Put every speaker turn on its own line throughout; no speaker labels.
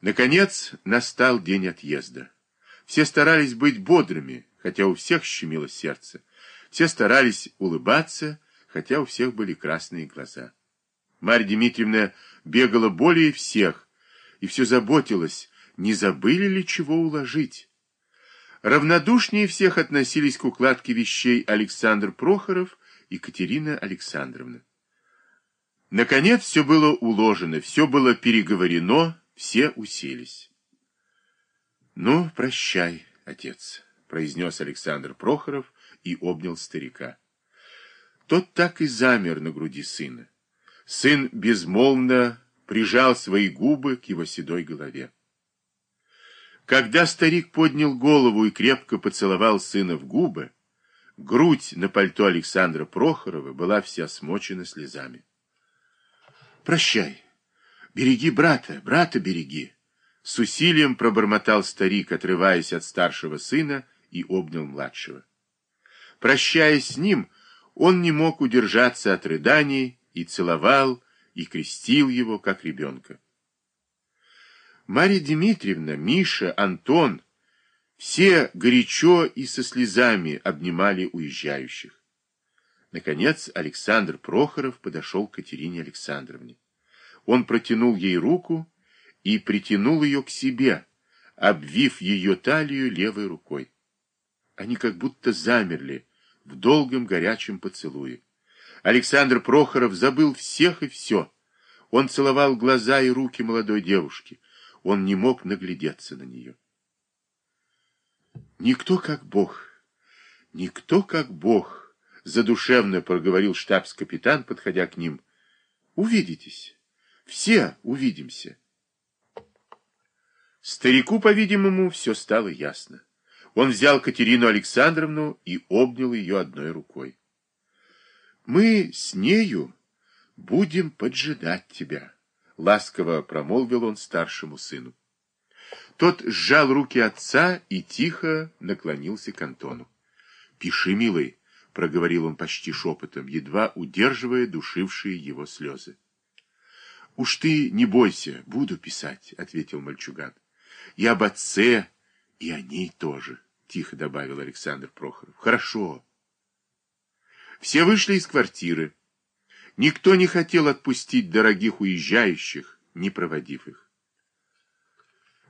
Наконец настал день отъезда. Все старались быть бодрыми, хотя у всех щемило сердце. Все старались улыбаться, хотя у всех были красные глаза. Марья Дмитриевна бегала более всех и все заботилась, не забыли ли чего уложить. Равнодушнее всех относились к укладке вещей Александр Прохоров и Катерина Александровна. Наконец все было уложено, все было переговорено, все уселись. «Ну, прощай, отец», — произнес Александр Прохоров и обнял старика. Тот так и замер на груди сына. Сын безмолвно прижал свои губы к его седой голове. Когда старик поднял голову и крепко поцеловал сына в губы, грудь на пальто Александра Прохорова была вся смочена слезами. «Прощай, береги брата, брата береги!» С усилием пробормотал старик, отрываясь от старшего сына, и обнял младшего. Прощаясь с ним, он не мог удержаться от рыданий и целовал, и крестил его, как ребенка. Марья Дмитриевна, Миша, Антон — все горячо и со слезами обнимали уезжающих. Наконец Александр Прохоров подошел к Катерине Александровне. Он протянул ей руку и притянул ее к себе, обвив ее талию левой рукой. Они как будто замерли, в долгом горячем поцелуе. Александр Прохоров забыл всех и все. Он целовал глаза и руки молодой девушки. Он не мог наглядеться на нее. «Никто как Бог, никто как Бог», — задушевно проговорил штабс-капитан, подходя к ним. «Увидитесь, все увидимся». Старику, по-видимому, все стало ясно. Он взял Катерину Александровну и обнял ее одной рукой. «Мы с нею будем поджидать тебя», — ласково промолвил он старшему сыну. Тот сжал руки отца и тихо наклонился к Антону. «Пиши, милый», — проговорил он почти шепотом, едва удерживая душившие его слезы. «Уж ты не бойся, буду писать», — ответил мальчуган. «И об отце, и о ней тоже». — тихо добавил Александр Прохоров. — Хорошо. Все вышли из квартиры. Никто не хотел отпустить дорогих уезжающих, не проводив их.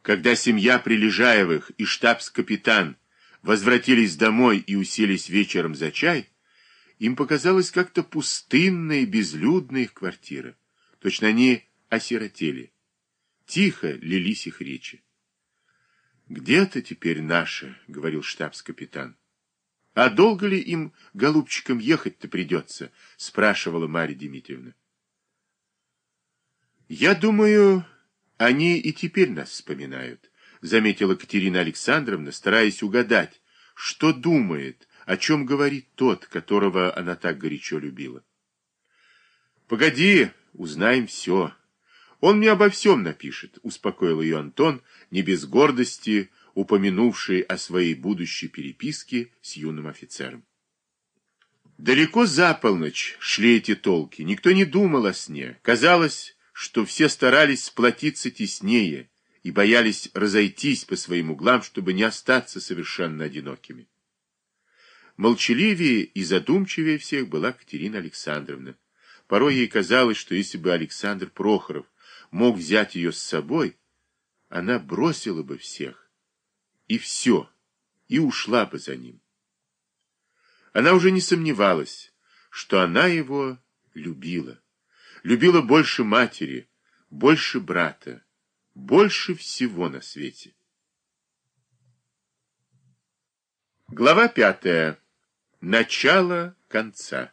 Когда семья Прилежаевых и штабс-капитан возвратились домой и уселись вечером за чай, им показалось как-то пустынной, безлюдной их квартира. Точно они осиротели. Тихо лились их речи. «Где-то теперь наши», — говорил штабс-капитан. «А долго ли им, голубчикам, ехать-то придется?» — спрашивала Марья Дмитриевна. «Я думаю, они и теперь нас вспоминают», — заметила Катерина Александровна, стараясь угадать, что думает, о чем говорит тот, которого она так горячо любила. «Погоди, узнаем все», он мне обо всем напишет, успокоил ее Антон, не без гордости, упомянувший о своей будущей переписке с юным офицером. Далеко за полночь шли эти толки, никто не думал о сне. Казалось, что все старались сплотиться теснее и боялись разойтись по своим углам, чтобы не остаться совершенно одинокими. Молчаливее и задумчивее всех была Катерина Александровна. Порой ей казалось, что если бы Александр Прохоров мог взять ее с собой, она бросила бы всех. И все, и ушла бы за ним. Она уже не сомневалась, что она его любила. Любила больше матери, больше брата, больше всего на свете. Глава пятая. Начало конца.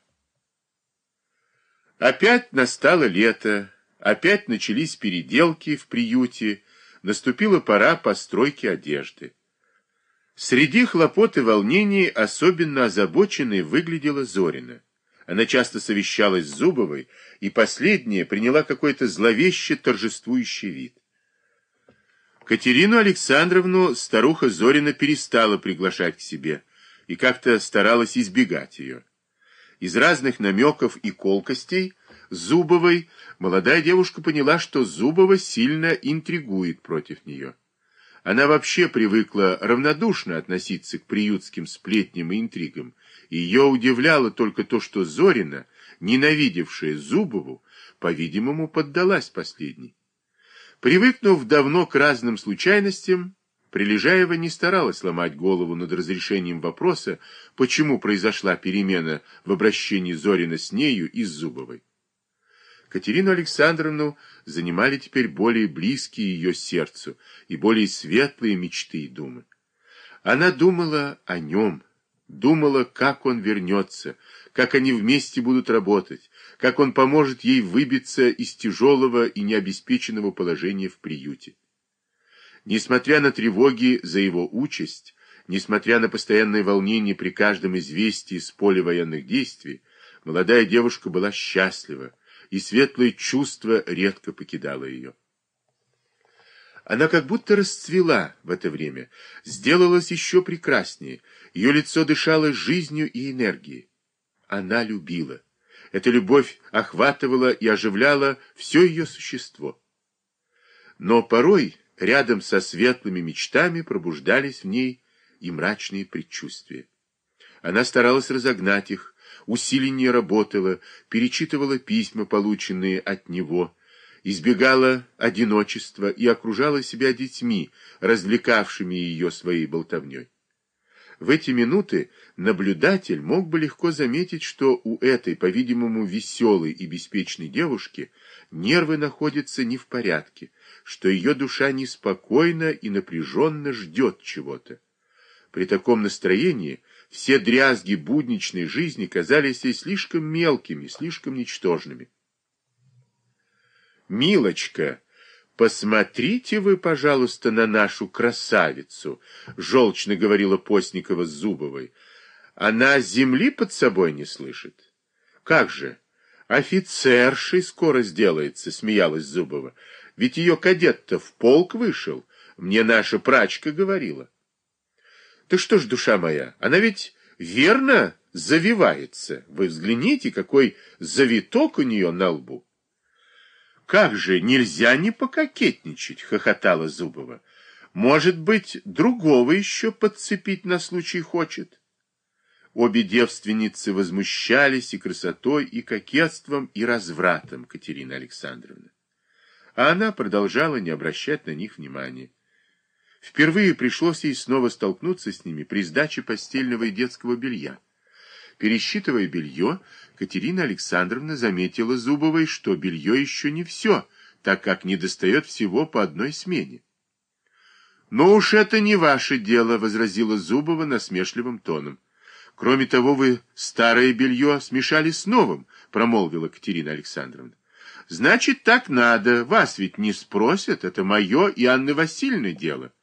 Опять настало лето, Опять начались переделки в приюте, наступила пора постройки одежды. Среди хлопот и волнений особенно озабоченной выглядела Зорина. Она часто совещалась с Зубовой, и последняя приняла какой-то зловеще торжествующий вид. Катерину Александровну старуха Зорина перестала приглашать к себе и как-то старалась избегать ее. Из разных намеков и колкостей Зубовой, молодая девушка поняла, что Зубова сильно интригует против нее. Она вообще привыкла равнодушно относиться к приютским сплетням и интригам. Ее удивляло только то, что Зорина, ненавидевшая Зубову, по-видимому, поддалась последней. Привыкнув давно к разным случайностям, Прилежаева не старалась ломать голову над разрешением вопроса, почему произошла перемена в обращении Зорина с нею и с Зубовой. Катерину Александровну занимали теперь более близкие ее сердцу и более светлые мечты и думы. Она думала о нем, думала, как он вернется, как они вместе будут работать, как он поможет ей выбиться из тяжелого и необеспеченного положения в приюте. Несмотря на тревоги за его участь, несмотря на постоянное волнение при каждом известии с поля военных действий, молодая девушка была счастлива, и светлое чувство редко покидало ее. Она как будто расцвела в это время, сделалась еще прекраснее, ее лицо дышало жизнью и энергией. Она любила. Эта любовь охватывала и оживляла все ее существо. Но порой рядом со светлыми мечтами пробуждались в ней и мрачные предчувствия. Она старалась разогнать их, усиленнее работала, перечитывала письма, полученные от него, избегала одиночества и окружала себя детьми, развлекавшими ее своей болтовней. В эти минуты наблюдатель мог бы легко заметить, что у этой, по-видимому, веселой и беспечной девушки нервы находятся не в порядке, что ее душа неспокойна и напряженно ждет чего-то. При таком настроении все дрязги будничной жизни казались ей слишком мелкими, слишком ничтожными. «Милочка, посмотрите вы, пожалуйста, на нашу красавицу», — желчно говорила Постникова с Зубовой. «Она земли под собой не слышит». «Как же? Офицершей скоро сделается», — смеялась Зубова. «Ведь ее кадет-то в полк вышел, мне наша прачка говорила». Ты что ж, душа моя, она ведь верно завивается. Вы взгляните, какой завиток у нее на лбу. Как же, нельзя не пококетничать, хохотала Зубова. Может быть, другого еще подцепить на случай хочет? Обе девственницы возмущались и красотой, и кокетством, и развратом Катерины Александровны. А она продолжала не обращать на них внимания. Впервые пришлось ей снова столкнуться с ними при сдаче постельного и детского белья. Пересчитывая белье, Катерина Александровна заметила Зубовой, что белье еще не все, так как не достает всего по одной смене. «Но уж это не ваше дело», — возразила Зубова насмешливым тоном. «Кроме того, вы старое белье смешали с новым», — промолвила Катерина Александровна. «Значит, так надо. Вас ведь не спросят. Это мое и Анны Васильевны дело».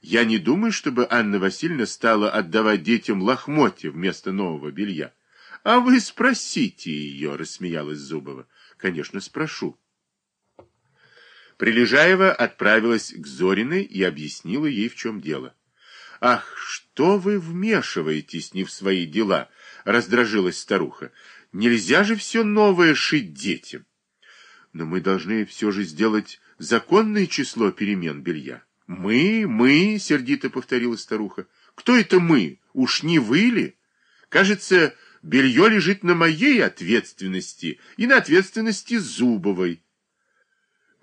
Я не думаю, чтобы Анна Васильевна стала отдавать детям лохмотья вместо нового белья. А вы спросите ее, рассмеялась Зубова. Конечно, спрошу. Прилежаева отправилась к Зориной и объяснила ей, в чем дело. «Ах, что вы вмешиваетесь не в свои дела?» — раздражилась старуха. «Нельзя же все новое шить детям. Но мы должны все же сделать законное число перемен белья». «Мы, мы», — сердито повторила старуха. «Кто это мы? Уж не вы ли? Кажется, белье лежит на моей ответственности и на ответственности Зубовой».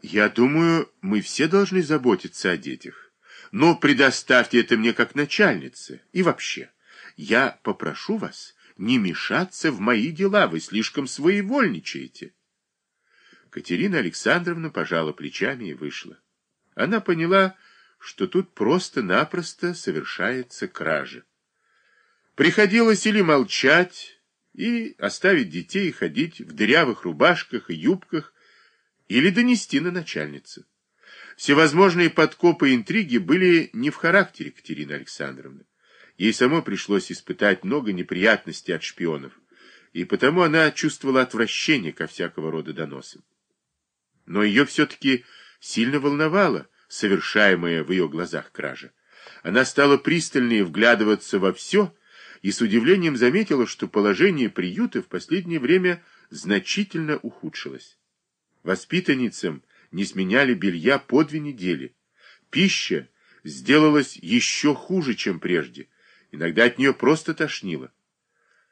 «Я думаю, мы все должны заботиться о детях. Но предоставьте это мне как начальнице. И вообще, я попрошу вас не мешаться в мои дела, вы слишком своевольничаете». Катерина Александровна пожала плечами и вышла. Она поняла, что тут просто-напросто совершается кража. Приходилось или молчать, и оставить детей ходить в дырявых рубашках и юбках, или донести на начальницу. Всевозможные подкопы и интриги были не в характере Катерины Александровны. Ей самой пришлось испытать много неприятностей от шпионов, и потому она чувствовала отвращение ко всякого рода доносам. Но ее все-таки сильно волновало, совершаемая в ее глазах кража. Она стала пристальнее вглядываться во все и с удивлением заметила, что положение приюта в последнее время значительно ухудшилась. Воспитанницам не сменяли белья по две недели. Пища сделалась еще хуже, чем прежде. Иногда от нее просто тошнило.